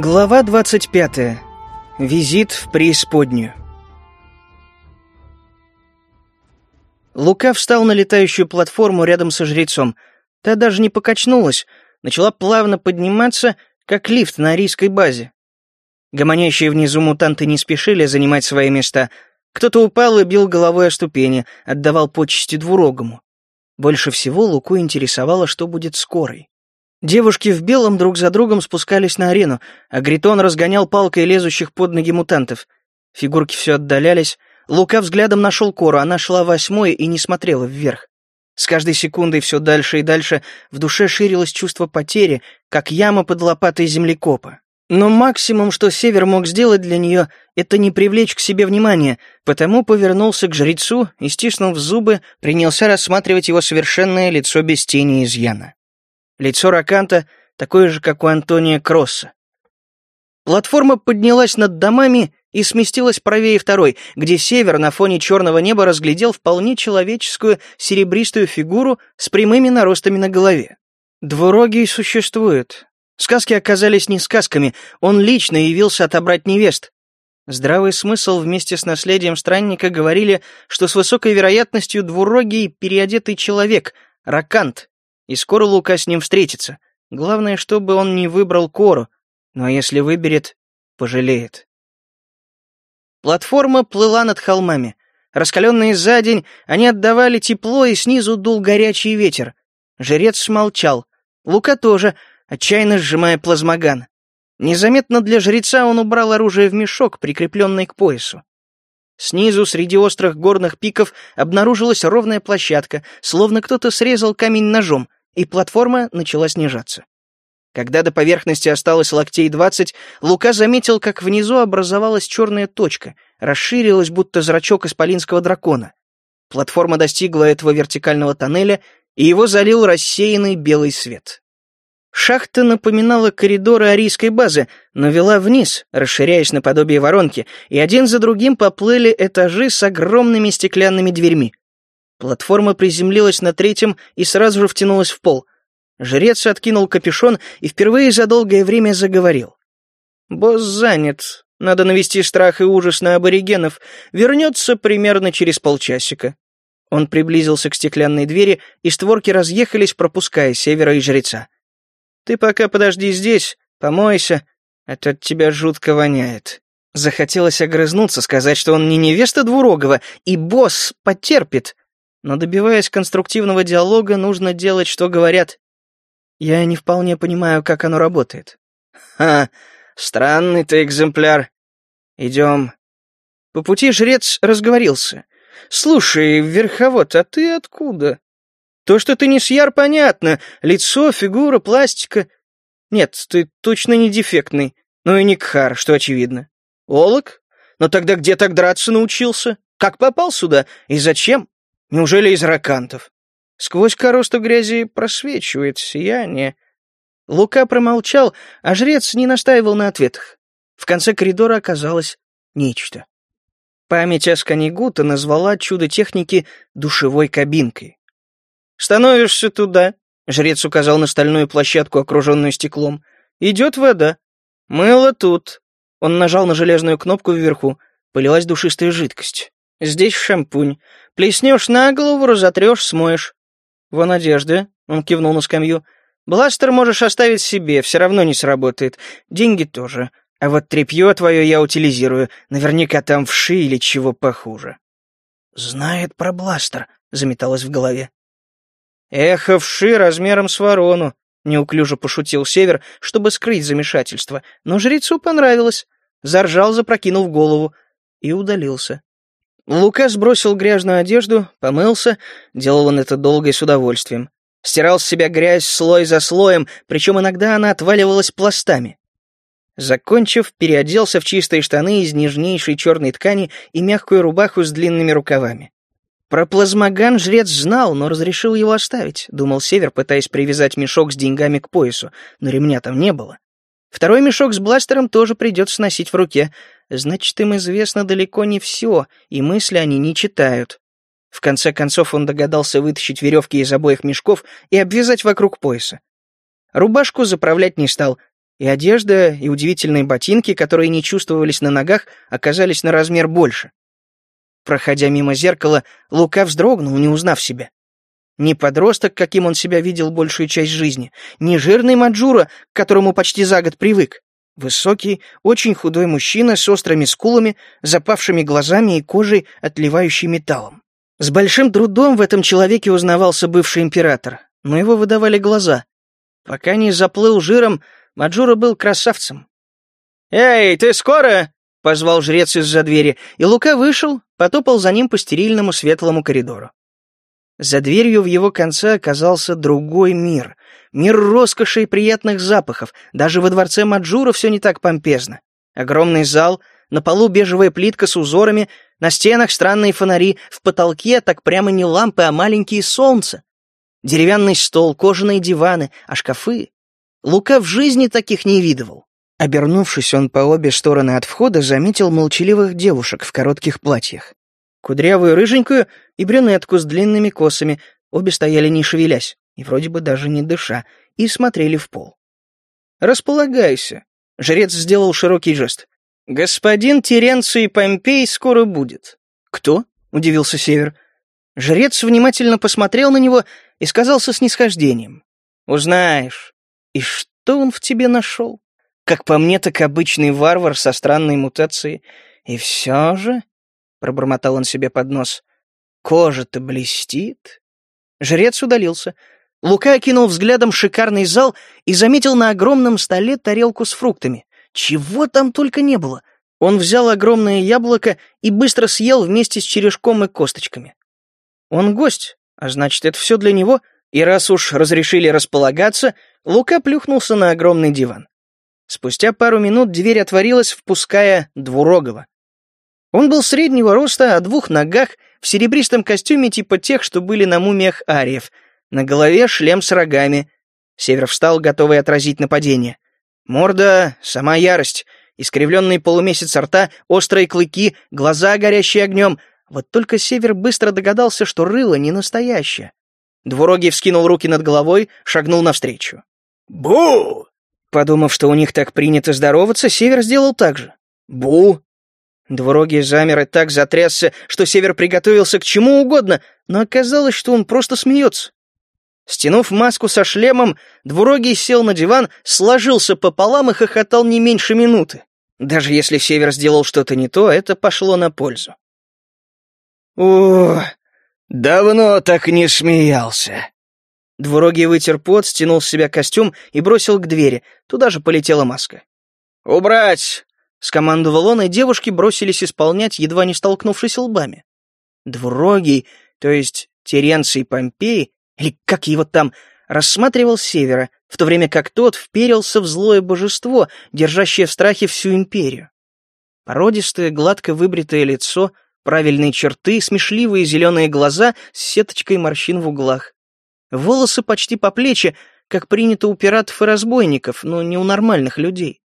Глава 25. Визит в преисподнюю. Лука встал на летающую платформу рядом со жрецом. Та даже не покачнулась, начала плавно подниматься, как лифт на арийской базе. Гомонящие внизу мутанты не спешили занимать свои места. Кто-то упал и бил головой о ступени, отдавал почести двурогому. Больше всего Луку интересовало, что будет скорой. Девушки в белом друг за другом спускались на арену, а Гритон разгонял палкой лезущих под ноги мутантов. Фигурки все отдалялись. Лука взглядом нашел Кору, она шла восьмой и не смотрела вверх. С каждой секундой все дальше и дальше в душе ширилось чувство потери, как яма под лопатой землекопа. Но максимум, что Север мог сделать для нее, это не привлечь к себе внимания, потому повернулся к жрецу и, стиснув зубы, принялся рассматривать его совершенное лицо без тени изъяна. Лицо Раканта такое же, как у Антония Кросса. Платформа поднялась над домами и сместилась правее второй, где север на фоне черного неба разглядел вполне человеческую серебристую фигуру с прямыми наростами на голове. Двурогий существует. Сказки оказались не сказками, он лично явился отобрать невест. Здравый смысл вместе с наследием странника говорили, что с высокой вероятностью двурогий переодетый человек, ракант, и скоро Лука с ним встретится. Главное, чтобы он не выбрал Кору, но если выберет, пожалеет. Платформа плыла над холмами. Раскаленные за день, они отдавали тепло, и снизу дул горячий ветер. Жрец смолчал. Лука тоже, отчаянно сжимая плазмоган. Незаметно для жреца он убрал оружие в мешок, прикрепленный к поясу. Снизу, среди острых горных пиков, обнаружилась ровная площадка, словно кто-то срезал камень ножом и платформа начала снижаться. Когда до поверхности осталось локтей двадцать, Лука заметил, как внизу образовалась черная точка, расширилась, будто зрачок исполинского дракона. Платформа достигла этого вертикального тоннеля, и его залил рассеянный белый свет. Шахта напоминала коридоры арийской базы, но вела вниз, расширяясь наподобие воронки, и один за другим поплыли этажи с огромными стеклянными дверьми. Платформа приземлилась на третьем и сразу же втянулась в пол. Жрец откинул капюшон и впервые за долгое время заговорил. «Босс занят. Надо навести страх и ужас на аборигенов. Вернется примерно через полчасика». Он приблизился к стеклянной двери, и створки разъехались, пропуская севера и жреца. «Ты пока подожди здесь, помойся, а то от тебя жутко воняет». Захотелось огрызнуться, сказать, что он не невеста Двурогова, и босс потерпит, но добиваясь конструктивного диалога, нужно делать, что говорят. Я не вполне понимаю, как оно работает. Ха, странный ты экземпляр. Идем. По пути жрец разговорился. Слушай, верховод, а ты откуда? То, что ты не сьяр, понятно. Лицо, фигура, пластика. Нет, ты точно не дефектный. Ну и не кхар, что очевидно. Олок? Но тогда где так драться научился? Как попал сюда? И зачем? Неужели из ракантов? Сквозь коросту грязи просвечивает сияние. Лука промолчал, а жрец не настаивал на ответах. В конце коридора оказалось нечто. Память Асканигута назвала чудо техники душевой кабинкой. «Становишься туда», — жрец указал на стальную площадку, окруженную стеклом. «Идет вода. Мыло тут». Он нажал на железную кнопку вверху. Полилась душистая жидкость. Здесь шампунь. Плеснешь на голову, разотрешь, смоешь. Вон одежда. Он кивнул на скамью. Бластер можешь оставить себе, все равно не сработает. Деньги тоже. А вот тряпье твое я утилизирую. Наверняка там вши или чего похуже. Знает про бластер, заметалось в голове. Эхо вши размером с ворону, неуклюже пошутил Север, чтобы скрыть замешательство, но жрецу понравилось. Заржал, запрокинув голову, и удалился. Лука сбросил грязную одежду, помылся, делал он это долго и с удовольствием. Стирал с себя грязь слой за слоем, причем иногда она отваливалась пластами. Закончив, переоделся в чистые штаны из нежнейшей черной ткани и мягкую рубаху с длинными рукавами. Про плазмоган жрец знал, но разрешил его оставить, думал Север, пытаясь привязать мешок с деньгами к поясу, но ремня там не было. Второй мешок с бластером тоже придется носить в руке, значит, им известно далеко не все, и мысли они не читают. В конце концов он догадался вытащить веревки из обоих мешков и обвязать вокруг пояса. Рубашку заправлять не стал, И одежда, и удивительные ботинки, которые не чувствовались на ногах, оказались на размер больше. Проходя мимо зеркала, Лука вздрогнул, не узнав себя. Не подросток, каким он себя видел большую часть жизни, не жирный Маджура, к которому почти за год привык. Высокий, очень худой мужчина с острыми скулами, запавшими глазами и кожей, отливающей металлом. С большим трудом в этом человеке узнавался бывший император, но его выдавали глаза. Пока не заплыл жиром, Маджура был красавцем. «Эй, ты скоро?» — позвал жрец из-за двери, и Лука вышел, потопал за ним по стерильному светлому коридору. За дверью в его конце оказался другой мир. Мир роскоши и приятных запахов. Даже во дворце Маджура все не так помпезно. Огромный зал, на полу бежевая плитка с узорами, на стенах странные фонари, в потолке так прямо не лампы, а маленькие солнца. Деревянный стол, кожаные диваны, а шкафы. Лука в жизни таких не видывал. Обернувшись, он по обе стороны от входа заметил молчаливых девушек в коротких платьях. Кудрявую рыженькую и брюнетку с длинными косами, обе стояли не шевелясь, и вроде бы даже не дыша, и смотрели в пол. «Располагайся», — жрец сделал широкий жест. «Господин Теренций Помпей скоро будет». «Кто?» — удивился Север. Жрец внимательно посмотрел на него и сказал со снисхождением. «Узнаешь. И что он в тебе нашел? Как по мне, так обычный варвар со странной мутацией. И все же...» — пробормотал он себе под нос. «Кожа-то блестит». Жрец удалился. Лука окинул взглядом шикарный зал и заметил на огромном столе тарелку с фруктами. Чего там только не было. Он взял огромное яблоко и быстро съел вместе с черешком и косточками. Он гость, а значит, это все для него, и раз уж разрешили располагаться, Лука плюхнулся на огромный диван. Спустя пару минут дверь отворилась, впуская Двурогова. Он был среднего роста, о двух ногах, в серебристом костюме типа тех, что были на мумиях ариев. На голове шлем с рогами. Север встал, готовый отразить нападение. Морда — сама ярость, искривленный полумесяц рта, острые клыки, глаза, горящие огнем. Вот только Север быстро догадался, что рыло не настоящее. Двурогий вскинул руки над головой, шагнул навстречу. «Бу!» Подумав, что у них так принято здороваться, Север сделал так же. «Бу!» Двурогий замер и так затрясся, что Север приготовился к чему угодно, но оказалось, что он просто смеется. Стянув маску со шлемом, Двурогий сел на диван, сложился пополам и хохотал не меньше минуты. Даже если Север сделал что-то не то, это пошло на пользу. «О, давно так не смеялся». Двурогий вытер пот, стянул с себя костюм и бросил к двери. Туда же полетела маска. «Убрать! Скомандовал он, и девушки бросились исполнять, едва не столкнувшись лбами. Двурогий, то есть Теренций Помпей, или как его там, рассматривал севера, в то время как тот вперился в злое божество, держащее в страхе всю империю. Породистое, гладко выбритое лицо, правильные черты, смешливые зеленые глаза с сеточкой морщин в углах. Волосы почти по плечи, как принято у пиратов и разбойников, но не у нормальных людей.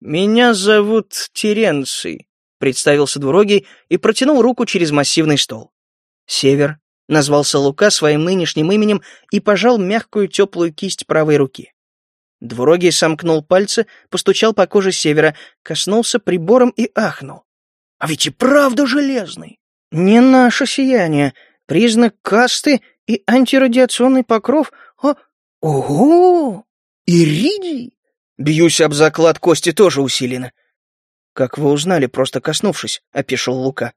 «Меня зовут Теренций», — представился двурогий и протянул руку через массивный стол. «Север», — назвался Лука своим нынешним именем и пожал мягкую теплую кисть правой руки. Двурогий сомкнул пальцы, постучал по коже Севера, коснулся прибором и ахнул. «А ведь и правда железный!» «Не наше сияние, признак касты и антирадиационный покров, а... Ого! Иридий!» Бьюсь об заклад, кости тоже усилены. Как вы узнали, просто коснувшись, опешил Лука.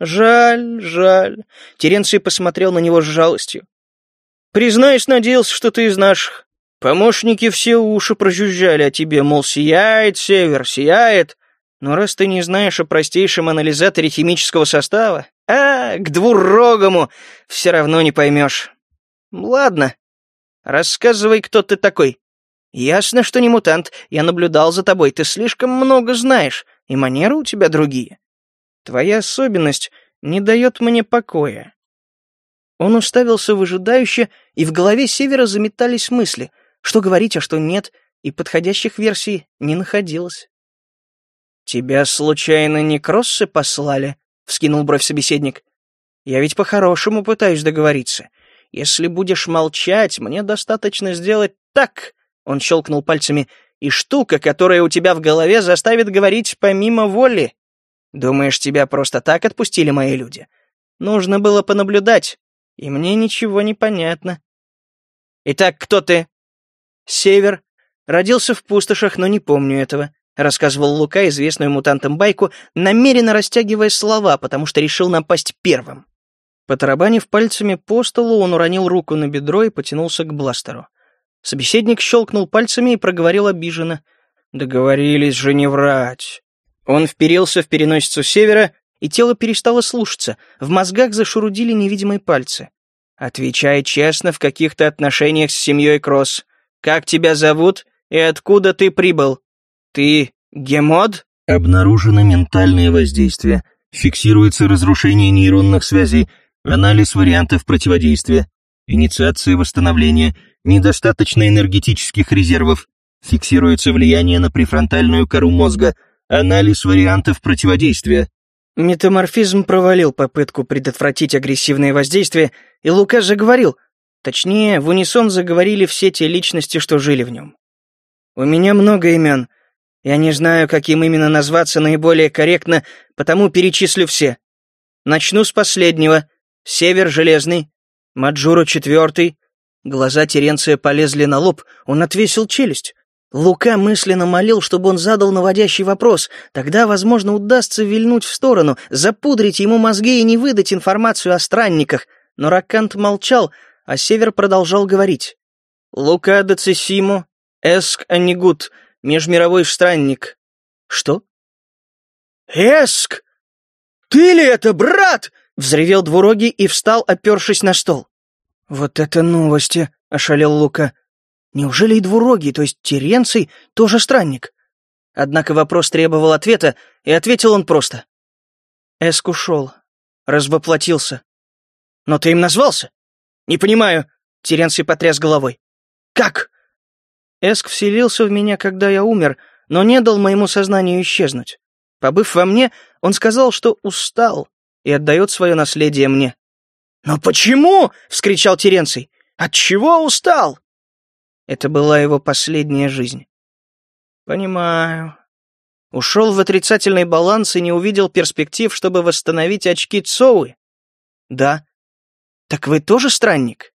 Жаль, жаль. Теренций посмотрел на него с жалостью. Признаюсь, надеялся, что ты из наших. Помощники все уши прожужжали о тебе, мол, сияет север, сияет. Но раз ты не знаешь о простейшем анализаторе химического состава, а, к двурогому, все равно не поймешь. Ладно, рассказывай, кто ты такой. «Ясно, что не мутант. Я наблюдал за тобой. Ты слишком много знаешь, и манеры у тебя другие. Твоя особенность не дает мне покоя». Он уставился выжидающе, и в голове Севера заметались мысли, что говорить, а что нет, и подходящих версий не находилось. «Тебя, случайно, не кроссы послали?» — вскинул бровь собеседник. «Я ведь по-хорошему пытаюсь договориться. Если будешь молчать, мне достаточно сделать так, он щелкнул пальцами, и штука, которая у тебя в голове заставит говорить помимо воли. Думаешь, тебя просто так отпустили мои люди? Нужно было понаблюдать, и мне ничего не понятно. Итак, кто ты? Север. Родился в пустошах, но не помню этого. Рассказывал Лука известную мутантам байку, намеренно растягивая слова, потому что решил напасть первым. Потарабанив пальцами по столу, он уронил руку на бедро и потянулся к бластеру. Собеседник щелкнул пальцами и проговорил обиженно. «Договорились же не врать». Он вперился в переносицу севера, и тело перестало слушаться, в мозгах зашурудили невидимые пальцы. «Отвечай честно в каких-то отношениях с семьей Кросс. Как тебя зовут и откуда ты прибыл? Ты гемод?» Обнаружено ментальное воздействие. Фиксируется разрушение нейронных связей, анализ вариантов противодействия, инициация восстановления, недостаточно энергетических резервов, фиксируется влияние на префронтальную кору мозга, анализ вариантов противодействия. Метаморфизм провалил попытку предотвратить агрессивное воздействие, и Лука заговорил. Точнее, в унисон заговорили все те личности, что жили в нем. «У меня много имен. Я не знаю, каким именно назваться наиболее корректно, потому перечислю все. Начну с последнего. Север Железный, Маджура Четвертый. Глаза Теренция полезли на лоб, он отвесил челюсть. Лука мысленно молил, чтобы он задал наводящий вопрос, тогда, возможно, удастся вильнуть в сторону, запудрить ему мозги и не выдать информацию о странниках. Но Ракант молчал, а Север продолжал говорить. «Лука де Цесимо, Эск Анигут, межмировой странник». «Что?» «Эск! Ты ли это, брат?» Взревел двурогий и встал, опершись на стол. «Вот это новости!» — ошалел Лука. «Неужели и двурогий, то есть Теренций, тоже странник?» Однако вопрос требовал ответа, и ответил он просто. Эск ушел, развоплотился. «Но ты им назвался?» «Не понимаю», — Теренций потряс головой. «Как?» Эск вселился в меня, когда я умер, но не дал моему сознанию исчезнуть. Побыв во мне, он сказал, что устал, и отдает свое наследие мне». «Но почему?» — вскричал Теренций. «От чего устал?» Это была его последняя жизнь. «Понимаю». Ушел в отрицательный баланс и не увидел перспектив, чтобы восстановить очки Цоуи? «Да». «Так вы тоже странник?»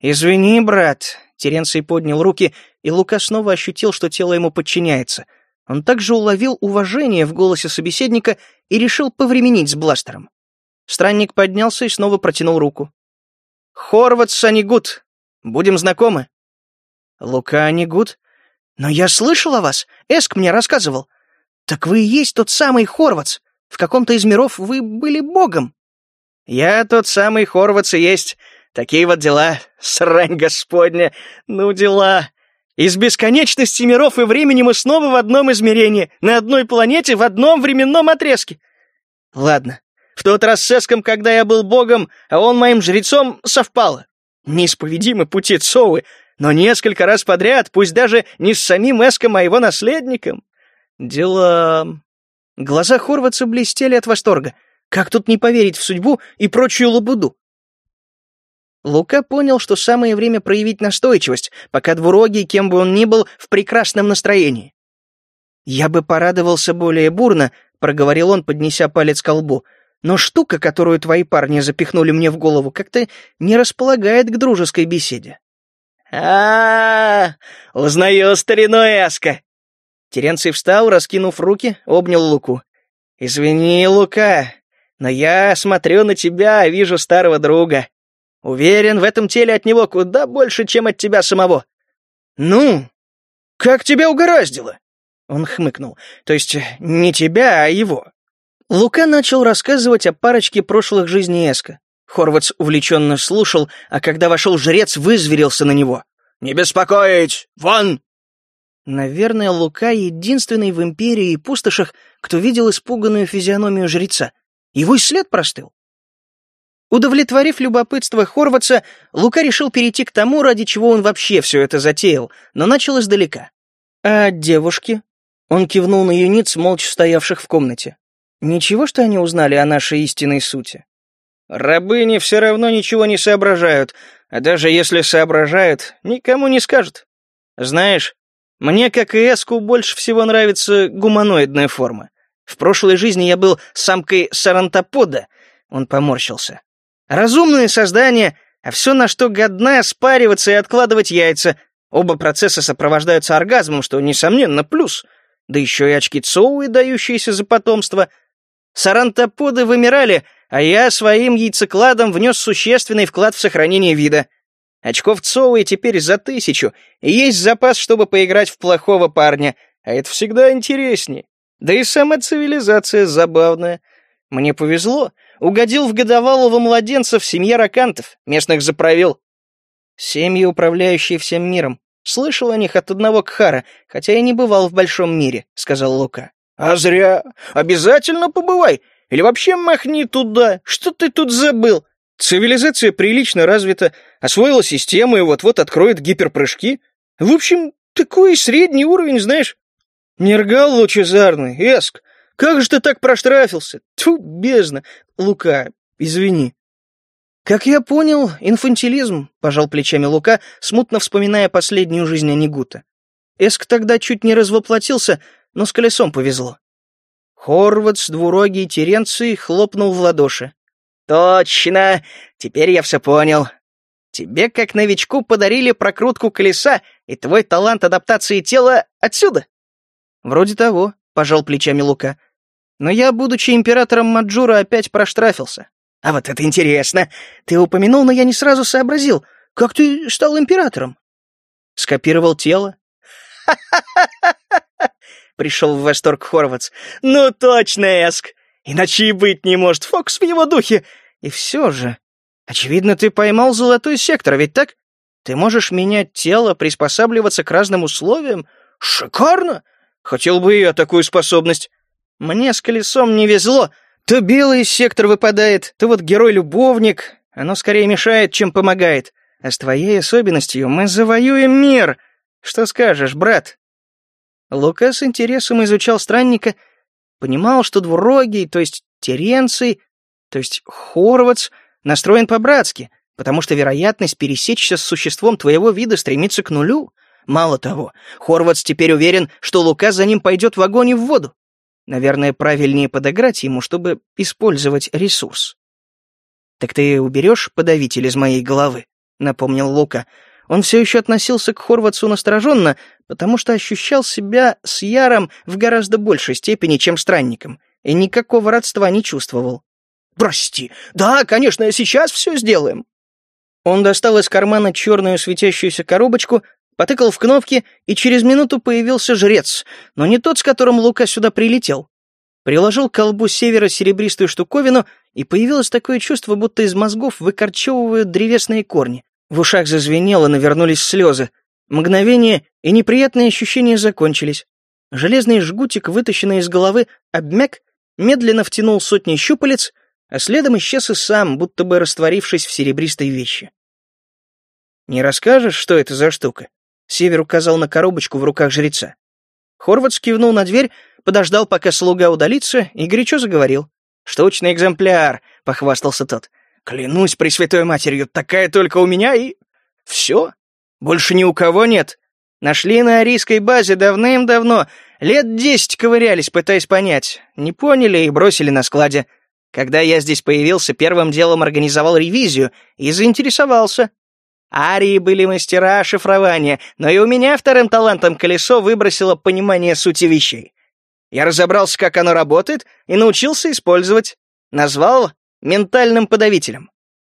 «Извини, брат», — Теренций поднял руки, и Лука снова ощутил, что тело ему подчиняется. Он также уловил уважение в голосе собеседника и решил повременить с бластером. Странник поднялся и снова протянул руку. «Хорват Санигут, будем знакомы?» «Лука Анигут? Но я слышал о вас, Эск мне рассказывал. Так вы и есть тот самый Хорватс. В каком-то из миров вы были богом». «Я тот самый Хорватс и есть. Такие вот дела, срань господня, ну дела. Из бесконечности миров и времени мы снова в одном измерении, на одной планете, в одном временном отрезке. Ладно, в тот раз с Эском, когда я был богом, а он моим жрецом, совпало. Неисповедимы пути Цоуи, но несколько раз подряд, пусть даже не с самим Эском, а его наследником. Дела... Глаза Хорватса блестели от восторга. Как тут не поверить в судьбу и прочую лабуду? Лука понял, что самое время проявить настойчивость, пока двурогий, кем бы он ни был, в прекрасном настроении. «Я бы порадовался более бурно», — проговорил он, поднеся палец к лбу, «но штука, которую твои парни запихнули мне в голову, как-то не располагает к дружеской беседе». А, -а, -а Узнаю старину Эска!» Теренций встал, раскинув руки, обнял Луку. «Извини, Лука, но я смотрю на тебя, вижу старого друга. Уверен, в этом теле от него куда больше, чем от тебя самого. Ну, как тебя угораздило? Он хмыкнул. То есть не тебя, а его. Лука начал рассказывать о парочке прошлых жизней Эска. Хорватс увлеченно слушал, а когда вошел жрец, вызверился на него. «Не беспокоить! Вон!» Наверное, Лука единственный в Империи и пустошах, кто видел испуганную физиономию жреца. Его и след простыл. Удовлетворив любопытство Хорватса, Лука решил перейти к тому, ради чего он вообще все это затеял, но начал издалека. «А девушки?» Он кивнул на юниц, молча стоявших в комнате. «Ничего, что они узнали о нашей истинной сути?» «Рабыни все равно ничего не соображают, а даже если соображают, никому не скажут. Знаешь, Мне, как и Эску, больше всего нравится гуманоидная форма. В прошлой жизни я был самкой сарантопода. Он поморщился. Разумные создания, а все, на что годна, спариваться и откладывать яйца. Оба процесса сопровождаются оргазмом, что, несомненно, плюс. Да еще и очки Цоуи, дающиеся за потомство. Сарантоподы вымирали, а я своим яйцекладом внес существенный вклад в сохранение вида. Очков Цоуи теперь за тысячу, и есть запас, чтобы поиграть в плохого парня, а это всегда интереснее. Да и сама цивилизация забавная. Мне повезло, угодил в годовалого младенца в семье ракантов, местных заправил. Семьи, управляющие всем миром. Слышал о них от одного Кхара, хотя я не бывал в большом мире, сказал Лука. А зря. Обязательно побывай. Или вообще махни туда. Что ты тут забыл? Цивилизация прилично развита, освоила систему и вот-вот откроет гиперпрыжки. В общем, такой средний уровень, знаешь. Нергал лучезарный, Эск, как же ты так проштрафился? Тьфу, бездна. Лука, извини. Как я понял, инфантилизм, пожал плечами Лука, смутно вспоминая последнюю жизнь Анигута. Эск тогда чуть не развоплотился, но с колесом повезло. Хорватс, Двурогий, Теренций хлопнул в ладоши. «Точно! Теперь я все понял. Тебе, как новичку, подарили прокрутку колеса, и твой талант адаптации тела отсюда?» «Вроде того», — пожал плечами Лука. «Но я, будучи императором Маджура, опять проштрафился». «А вот это интересно! Ты упомянул, но я не сразу сообразил. Как ты стал императором?» «Скопировал тело». Пришел в восторг Хорватс. «Ну точно, Эск! Иначе и быть не может, Фокс в его духе. И все же, очевидно, ты поймал золотой сектор, ведь так? Ты можешь менять тело, приспосабливаться к разным условиям. Шикарно! Хотел бы я такую способность. Мне с колесом не везло. То белый сектор выпадает, то вот герой-любовник. Оно скорее мешает, чем помогает. А с твоей особенностью мы завоюем мир. Что скажешь, брат?» Лука с интересом изучал странника Понимал, что двурогий, то есть Теренций, то есть Хорватс, настроен по-братски, потому что вероятность пересечься с существом твоего вида стремится к нулю. Мало того, Хорватс теперь уверен, что Лука за ним пойдет в огонь и в воду. Наверное, правильнее подыграть ему, чтобы использовать ресурс. «Так ты уберешь подавитель из моей головы?» — напомнил Лука, он все еще относился к Хорватсу настороженно, потому что ощущал себя с Яром в гораздо большей степени, чем странником, и никакого родства не чувствовал. «Прости, да, конечно, сейчас все сделаем». Он достал из кармана черную светящуюся коробочку, потыкал в кнопки, и через минуту появился жрец, но не тот, с которым Лука сюда прилетел. Приложил к колбу севера серебристую штуковину, и появилось такое чувство, будто из мозгов выкорчевывают древесные корни. В ушах зазвенело, навернулись слезы. Мгновение, и неприятные ощущения закончились. Железный жгутик, вытащенный из головы, обмяк, медленно втянул сотни щупалец, а следом исчез и сам, будто бы растворившись в серебристой вещи. «Не расскажешь, что это за штука?» Север указал на коробочку в руках жреца. Хорват скивнул на дверь, подождал, пока слуга удалится, и горячо заговорил. «Штучный экземпляр», — похвастался тот. Клянусь Пресвятой Матерью, такая только у меня и... Все. Больше ни у кого нет. Нашли на арийской базе давным-давно. Лет десять ковырялись, пытаясь понять. Не поняли и бросили на складе. Когда я здесь появился, первым делом организовал ревизию и заинтересовался. Арии были мастера шифрования, но и у меня вторым талантом колесо выбросило понимание сути вещей. Я разобрался, как оно работает, и научился использовать. Назвал ментальным подавителем.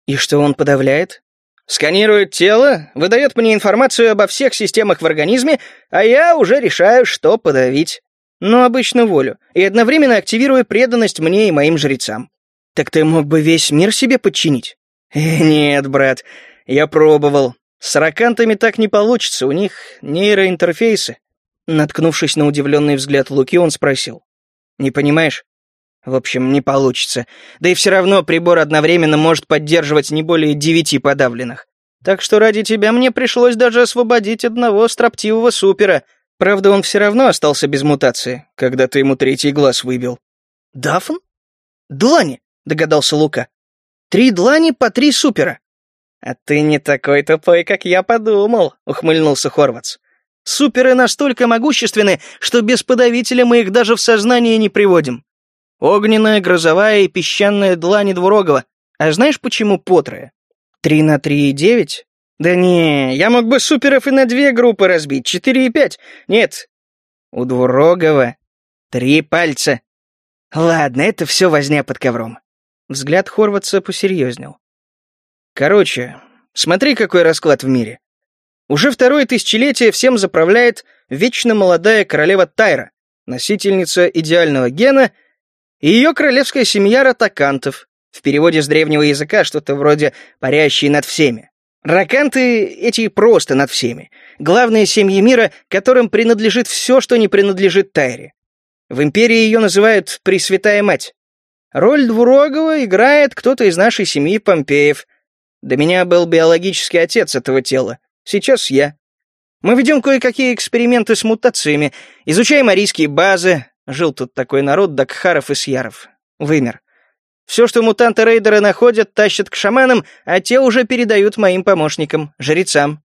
И что он подавляет? Сканирует тело, выдает мне информацию обо всех системах в организме, а я уже решаю, что подавить. Но обычно волю, и одновременно активирую преданность мне и моим жрецам. Так ты мог бы весь мир себе подчинить? Э, нет, брат, я пробовал. С ракантами так не получится, у них нейроинтерфейсы. Наткнувшись на удивленный взгляд Луки, он спросил. «Не понимаешь? В общем, не получится. Да и все равно прибор одновременно может поддерживать не более девяти подавленных. Так что ради тебя мне пришлось даже освободить одного строптивого супера. Правда, он все равно остался без мутации, когда ты ему третий глаз выбил. Дафн? Длани, догадался Лука. Три длани по три супера. А ты не такой тупой, как я подумал, ухмыльнулся Хорватс. Суперы настолько могущественны, что без подавителя мы их даже в сознание не приводим. Огненная, грозовая и песчаная длани двурогого. А знаешь, почему по трое? Три на три и девять? Да не, я мог бы суперов и на две группы разбить, четыре и пять. Нет, у двурогого три пальца. Ладно, это все возня под ковром. Взгляд Хорватса посерьезнел. Короче, смотри, какой расклад в мире. Уже второе тысячелетие всем заправляет вечно молодая королева Тайра, носительница идеального гена, и ее королевская семья ротакантов, в переводе с древнего языка что-то вроде «парящие над всеми». Раканты эти просто над всеми. Главные семьи мира, которым принадлежит все, что не принадлежит Тайре. В империи ее называют «Пресвятая Мать». Роль Двурогова играет кто-то из нашей семьи Помпеев. До меня был биологический отец этого тела. Сейчас я. Мы ведем кое-какие эксперименты с мутациями, изучаем арийские базы. Жил тут такой народ Дакхаров и Сьяров. Вымер. Все, что мутанты-рейдеры находят, тащат к шаманам, а те уже передают моим помощникам, жрецам.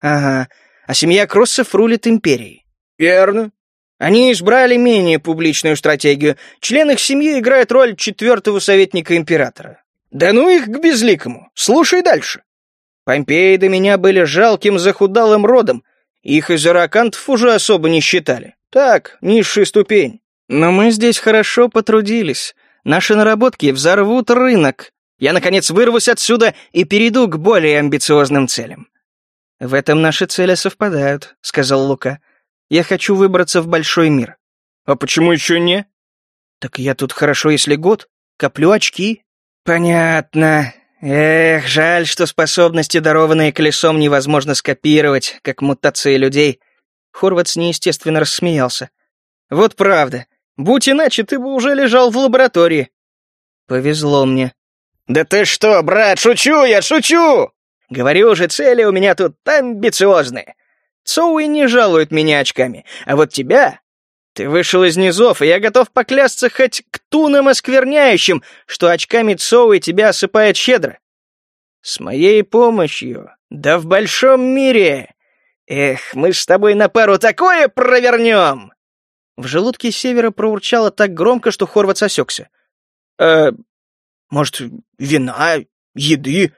Ага, а семья Кроссов рулит империей. Верно. Они избрали менее публичную стратегию. Член их семьи играет роль четвертого советника императора. Да ну их к безликому. Слушай дальше. Помпеи до меня были жалким захудалым родом. Их из иракантов уже особо не считали. Так, низшая ступень. Но мы здесь хорошо потрудились. Наши наработки взорвут рынок. Я, наконец, вырвусь отсюда и перейду к более амбициозным целям. В этом наши цели совпадают, сказал Лука. Я хочу выбраться в большой мир. А почему еще не? Так я тут хорошо, если год. Коплю очки. Понятно. Эх, жаль, что способности, дарованные колесом, невозможно скопировать, как мутации людей. Хорватс неестественно рассмеялся. Вот правда. Будь иначе, ты бы уже лежал в лаборатории. Повезло мне. Да ты что, брат, шучу я, шучу! Говорю же, цели у меня тут амбициозные. Цоуи не жалует меня очками, а вот тебя... Ты вышел из низов, и я готов поклясться хоть к тунам оскверняющим, что очками Цоуи тебя осыпает щедро. С моей помощью, да в большом мире. Эх, мы с тобой на пару такое провернем!» В желудке севера проурчало так громко, что Хорват сосекся. «Э, может, вина, еды?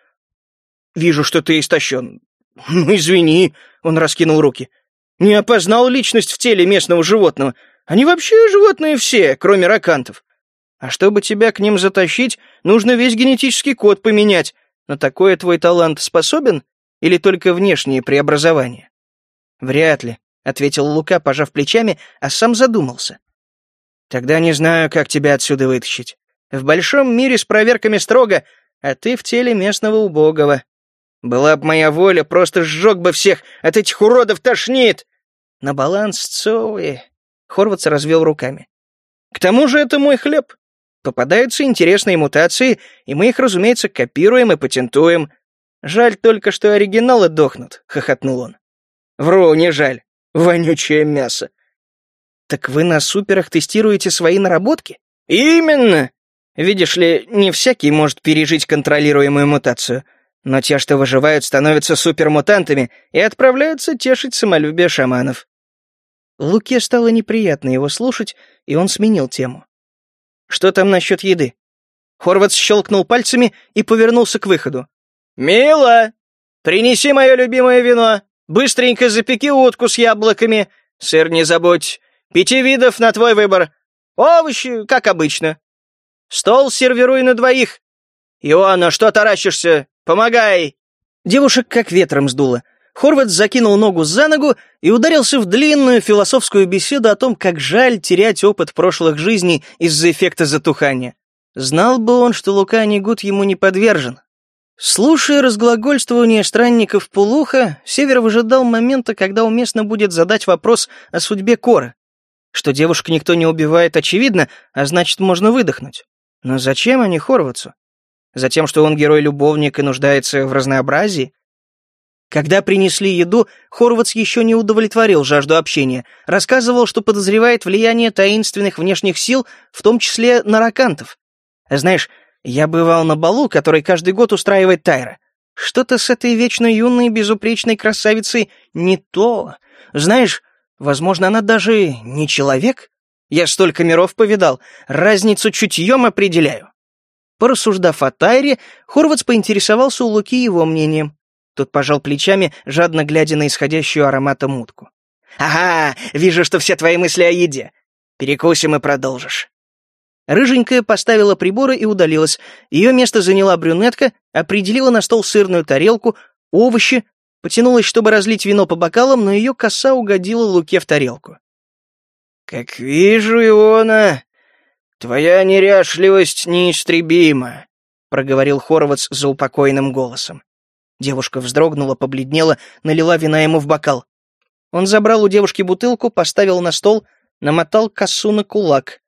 Вижу, что ты истощен. Ну, извини, он раскинул руки. «Не опознал личность в теле местного животного. Они вообще животные все, кроме ракантов. А чтобы тебя к ним затащить, нужно весь генетический код поменять. На такое твой талант способен? Или только внешние преобразования?» «Вряд ли», — ответил Лука, пожав плечами, а сам задумался. «Тогда не знаю, как тебя отсюда вытащить. В большом мире с проверками строго, а ты в теле местного убогого. Была б моя воля, просто сжег бы всех, от этих уродов тошнит. На баланс Цоуи. Хорватс развел руками. К тому же это мой хлеб. Попадаются интересные мутации, и мы их, разумеется, копируем и патентуем. Жаль только, что оригиналы дохнут, хохотнул он. Вру, не жаль. Вонючее мясо. Так вы на суперах тестируете свои наработки? Именно. Видишь ли, не всякий может пережить контролируемую мутацию. Но те, что выживают, становятся супермутантами и отправляются тешить самолюбие шаманов. Луке стало неприятно его слушать, и он сменил тему. «Что там насчет еды?» Хорват щелкнул пальцами и повернулся к выходу. «Мила, принеси мое любимое вино. Быстренько запеки утку с яблоками. Сыр не забудь. Пяти видов на твой выбор. Овощи, как обычно. Стол сервируй на двоих. Иоанна, что таращишься? Помогай!» Девушек как ветром сдуло. Хорват закинул ногу за ногу и ударился в длинную философскую беседу о том, как жаль терять опыт прошлых жизней из-за эффекта затухания. Знал бы он, что Лука Нигут ему не подвержен. Слушая разглагольствование странников Пулуха, Север выжидал момента, когда уместно будет задать вопрос о судьбе Кора. Что девушек никто не убивает, очевидно, а значит, можно выдохнуть. Но зачем они Хорватцу? Затем, что он герой-любовник и нуждается в разнообразии? Когда принесли еду, Хорватс еще не удовлетворил жажду общения, рассказывал, что подозревает влияние таинственных внешних сил, в том числе наракантов. Знаешь, я бывал на балу, который каждый год устраивает Тайра. Что-то с этой вечно юной безупречной красавицей не то. Знаешь, возможно, она даже не человек. Я столько миров повидал, разницу чутьем определяю. Порассуждав о Тайре, Хорватс поинтересовался у Луки его мнением. Тот пожал плечами, жадно глядя на исходящую ароматом утку. «Ага, вижу, что все твои мысли о еде. Перекусим и продолжишь». Рыженькая поставила приборы и удалилась. Ее место заняла брюнетка, определила на стол сырную тарелку, овощи, потянулась, чтобы разлить вино по бокалам, но ее коса угодила Луке в тарелку. «Как вижу, Иона, твоя неряшливость неистребима», — проговорил Хоровац за упокойным голосом. Девушка вздрогнула, побледнела, налила вина ему в бокал. Он забрал у девушки бутылку, поставил на стол, намотал косу на кулак.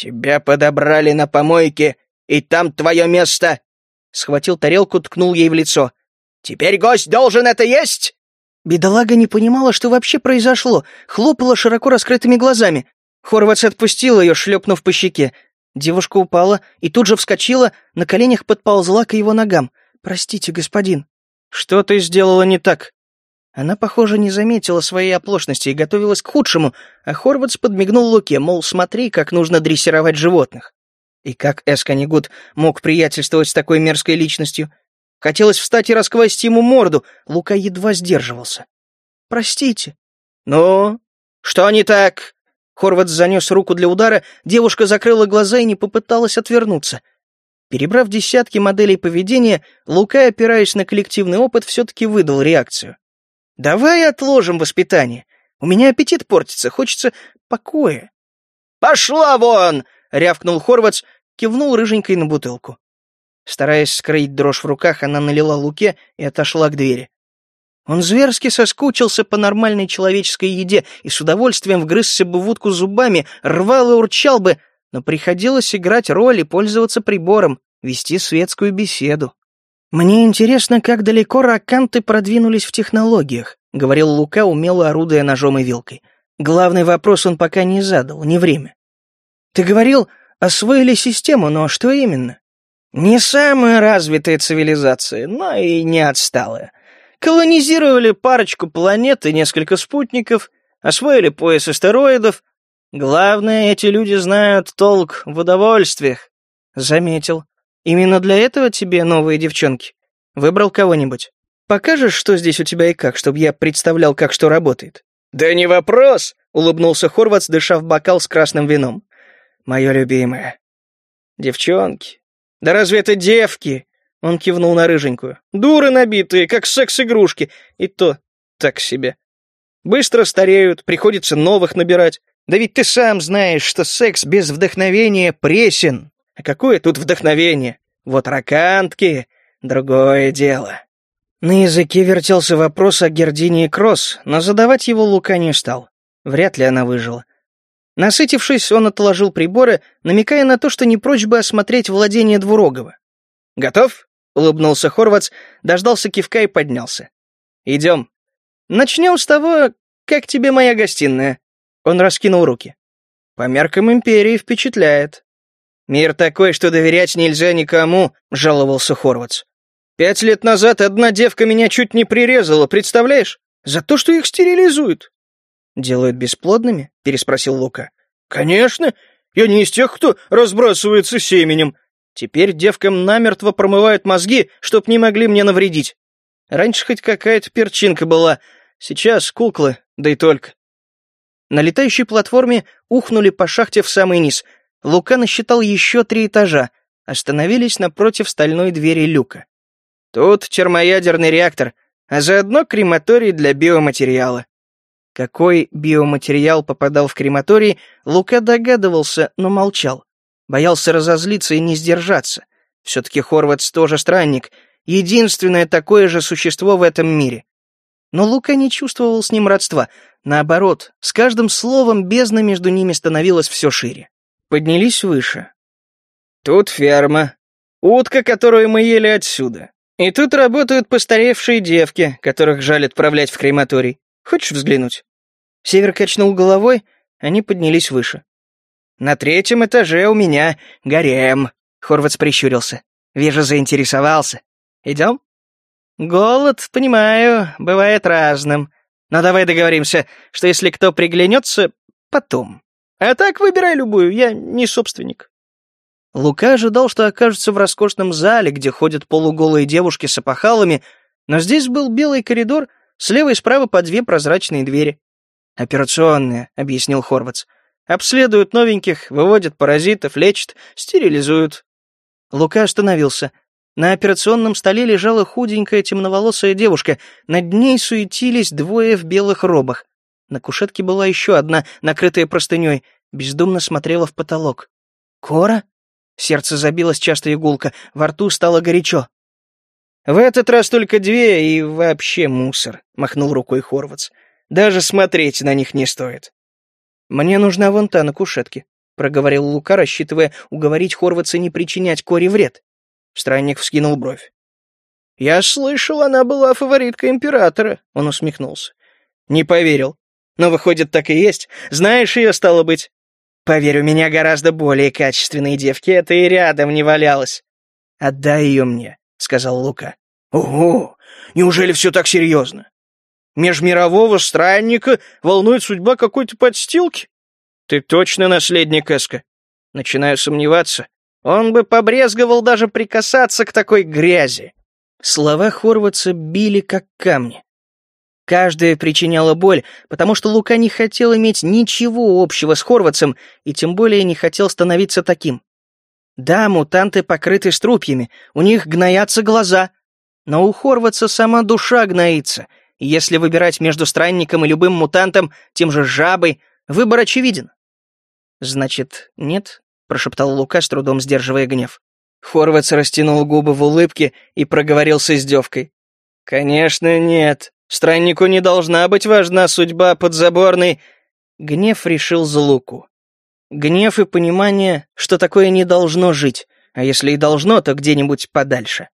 «Тебя подобрали на помойке, и там твое место!» Схватил тарелку, ткнул ей в лицо. «Теперь гость должен это есть!» Бедолага не понимала, что вообще произошло, хлопала широко раскрытыми глазами. Хорватс отпустил ее, шлепнув по щеке. Девушка упала и тут же вскочила, на коленях подползла к его ногам. «Простите, господин». «Что ты сделала не так?» Она, похоже, не заметила своей оплошности и готовилась к худшему, а Хорватс подмигнул Луке, мол, смотри, как нужно дрессировать животных. И как Эсканигут мог приятельствовать с такой мерзкой личностью? Хотелось встать и расквасить ему морду, Лука едва сдерживался. «Простите». «Ну, что не так?» Хорватс занес руку для удара, девушка закрыла глаза и не попыталась отвернуться — Перебрав десятки моделей поведения, Лука, опираясь на коллективный опыт, все-таки выдал реакцию. «Давай отложим воспитание. У меня аппетит портится, хочется покоя». «Пошла вон!» — рявкнул Хорватс, кивнул рыженькой на бутылку. Стараясь скрыть дрожь в руках, она налила Луке и отошла к двери. Он зверски соскучился по нормальной человеческой еде и с удовольствием вгрызся бы в утку зубами, рвал и урчал бы, но приходилось играть роль и пользоваться прибором, вести светскую беседу. «Мне интересно, как далеко раканты продвинулись в технологиях», — говорил Лука, умело орудуя ножом и вилкой. «Главный вопрос он пока не задал, не время». «Ты говорил, освоили систему, но что именно?» «Не самая развитая цивилизация, но и не отсталая. Колонизировали парочку планет и несколько спутников, освоили пояс астероидов, Главное, эти люди знают толк в удовольствиях. Заметил. Именно для этого тебе новые девчонки. Выбрал кого-нибудь. Покажешь, что здесь у тебя и как, чтобы я представлял, как что работает? Да не вопрос, улыбнулся Хорватс, дыша в бокал с красным вином. Мое любимое. Девчонки. Да разве это девки? Он кивнул на рыженькую. Дуры набитые, как секс-игрушки. И то так себе. Быстро стареют, приходится новых набирать. Да ведь ты сам знаешь, что секс без вдохновения пресен. А какое тут вдохновение? Вот ракантки — другое дело. На языке вертелся вопрос о Гердинии Кросс, но задавать его Лука не стал. Вряд ли она выжила. Насытившись, он отложил приборы, намекая на то, что не прочь бы осмотреть владение Двурогова. «Готов?» — улыбнулся Хорватс, дождался кивка и поднялся. «Идем. Начнем с того, как тебе моя гостиная?» Он раскинул руки. По меркам империи впечатляет. Мир такой, что доверять нельзя никому, жаловался Хорватс. Пять лет назад одна девка меня чуть не прирезала, представляешь? За то, что их стерилизуют. Делают бесплодными? переспросил Лука. Конечно, я не из тех, кто разбрасывается семенем. Теперь девкам намертво промывают мозги, чтоб не могли мне навредить. Раньше хоть какая-то перчинка была, сейчас куклы, да и только. На летающей платформе ухнули по шахте в самый низ. Лука насчитал еще три этажа. Остановились напротив стальной двери люка. Тут термоядерный реактор, а заодно крематорий для биоматериала. Какой биоматериал попадал в крематорий, Лука догадывался, но молчал. Боялся разозлиться и не сдержаться. Все-таки Хорватс тоже странник, единственное такое же существо в этом мире. Но Лука не чувствовал с ним родства, Наоборот, с каждым словом бездна между ними становилась все шире. Поднялись выше. Тут ферма. Утка, которую мы ели отсюда. И тут работают постаревшие девки, которых жаль отправлять в крематорий. Хочешь взглянуть? Север качнул головой, они поднялись выше. На третьем этаже у меня гарем. Хорватс прищурился. Вижу, заинтересовался. Идем? Голод, понимаю, бывает разным. Но давай договоримся, что если кто приглянется, потом. А так выбирай любую, я не собственник». Лука ожидал, что окажется в роскошном зале, где ходят полуголые девушки с опахалами, но здесь был белый коридор, слева и справа по две прозрачные двери. «Операционные», — объяснил Хорватс. «Обследуют новеньких, выводят паразитов, лечат, стерилизуют». Лука остановился. На операционном столе лежала худенькая темноволосая девушка, над ней суетились двое в белых робах. На кушетке была еще одна, накрытая простыней, бездумно смотрела в потолок. «Кора?» Сердце забилось часто игулка, во рту стало горячо. «В этот раз только две и вообще мусор», — махнул рукой Хорватс. «Даже смотреть на них не стоит». «Мне нужна вон та на кушетке», — проговорил Лука, рассчитывая уговорить Хорватса не причинять Коре вред. Странник вскинул бровь. «Я слышал, она была фавориткой императора», — он усмехнулся. «Не поверил. Но, выходит, так и есть. Знаешь ее, стало быть?» Поверь, у меня гораздо более качественные девки, это и рядом не валялось. Отдай ее мне, сказал Лука. Ого, неужели все так серьезно? Межмирового странника волнует судьба какой-то подстилки? Ты точно наследник Эска? Начинаю сомневаться. Он бы побрезговал даже прикасаться к такой грязи. Слова Хорватса били как камни. Каждая причиняла боль, потому что Лука не хотел иметь ничего общего с Хорватсом и тем более не хотел становиться таким. Да, мутанты покрыты струпьями, у них гноятся глаза, но у Хорватса сама душа гноится, и если выбирать между странником и любым мутантом, тем же жабой, выбор очевиден. «Значит, нет?» — прошептал Лука, с трудом сдерживая гнев. Хорватс растянул губы в улыбке и проговорил с издевкой. «Конечно нет. Страннику не должна быть важна судьба подзаборной...» Гнев решил за. Гнев и понимание, что такое не должно жить, а если и должно, то где-нибудь подальше.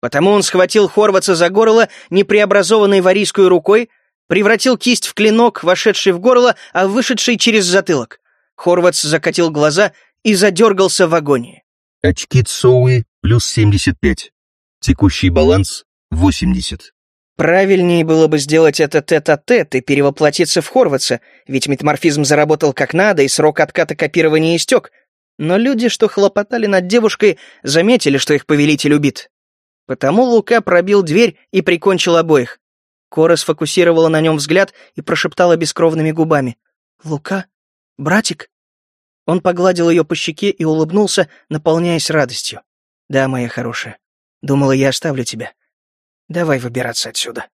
Потому он схватил Хорватса за горло непреобразованной варийской рукой, превратил кисть в клинок, вошедший в горло, а вышедший через затылок. Хорватс закатил глаза и задергался в агонии. Очки Цоуи плюс 75. Текущий баланс 80. Правильнее было бы сделать это тет-а-тет -тет и перевоплотиться в Хорватса, ведь метаморфизм заработал как надо, и срок отката копирования истек. Но люди, что хлопотали над девушкой, заметили, что их повелитель убит. Потому Лука пробил дверь и прикончил обоих. Кора сфокусировала на нем взгляд и прошептала бескровными губами. «Лука? Братик?» Он погладил ее по щеке и улыбнулся, наполняясь радостью. «Да, моя хорошая. Думала, я оставлю тебя. Давай выбираться отсюда.